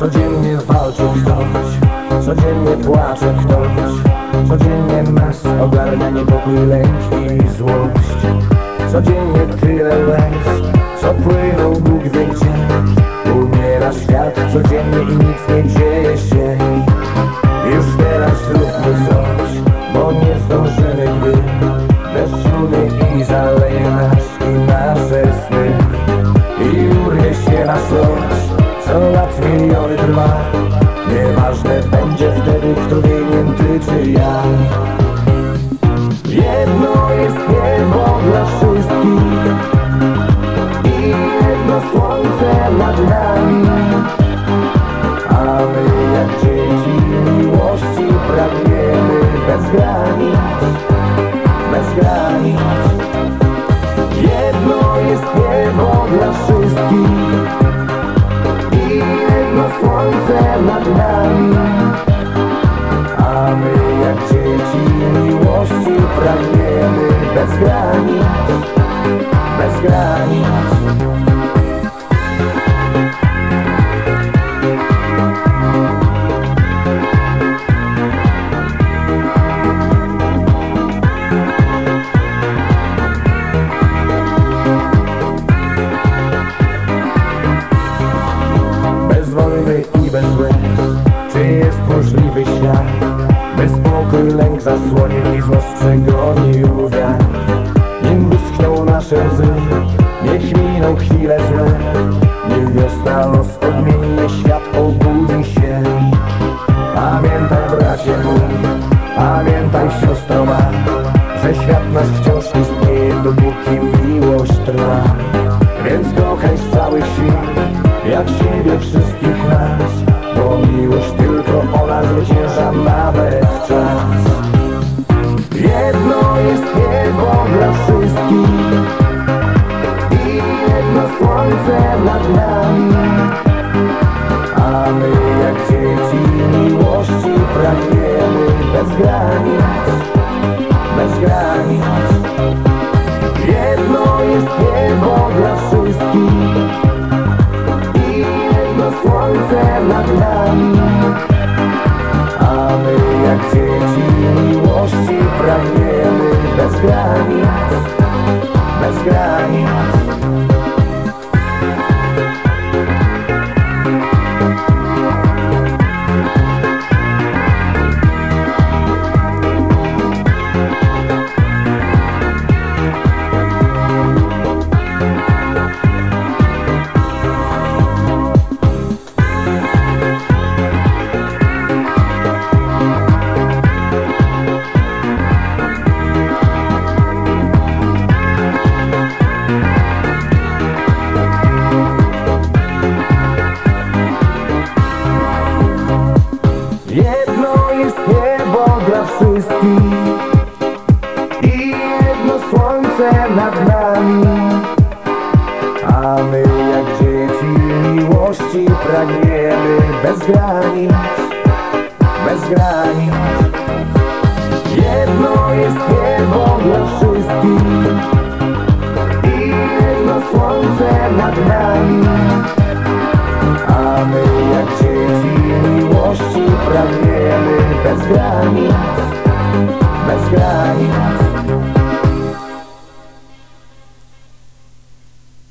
Codziennie walczy ktoś Codziennie płacze ktoś Codziennie nas ogarnia niepokój, lęk i złość. Codziennie tyle łez Co płyną Bóg wie gdzie. Umiera świat codziennie i lat miliony trwa. Nieważne będzie wtedy, kto wyjęty czy ja. Jedno jest niebo dla wszystkich I jedno słońce nad nami świat? Bez spokój, lęk zasłonił i złość przegonił wiatr Nim wyschną nasze łzy Niech miną chwile złe. Niech wiosna los odmieni Świat obudzi się. Pamiętaj bracie mój Pamiętaj siostro ma Że świat nasz wciąż istnieje Dopóki miłość trwa. Więc kochaj z całych sił Jak siebie wszystkich nas Miłość tylko ona zwycięża nawet czas. Jedno jest niebo dla wszystkich I jedno słońce nad nami. A my jak dzieci miłości pragniemy bez granic słońce nad nami A my jak dzieci miłości pragniemy nad nami. A my jak dzieci miłości pragniemy bez granic Bez granic. Jedno jest niebo dla wszystkich I jedno słońce nad nami. A my jak dzieci miłości pragniemy bez granic